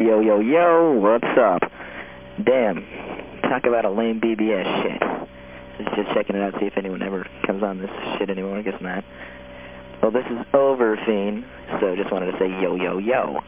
Yo, yo, yo, what's up? Damn, talk about a lame BBS shit. Just, checking it out, see if anyone ever comes on this shit anymore. I guess not. Well, this is over, Fiend, so just wanted to say yo, yo, yo.